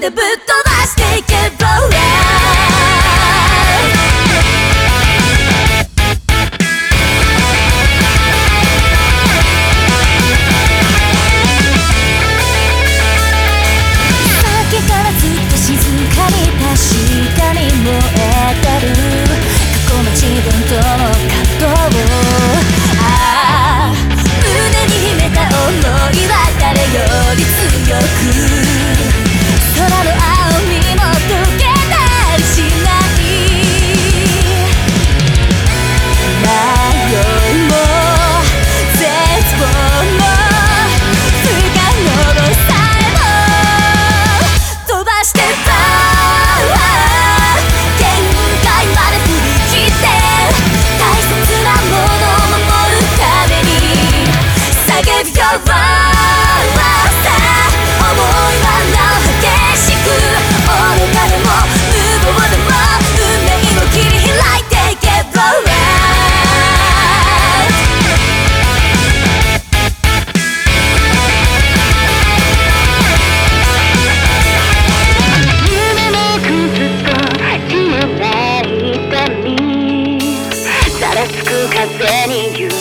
でぶっ飛ぶ better you.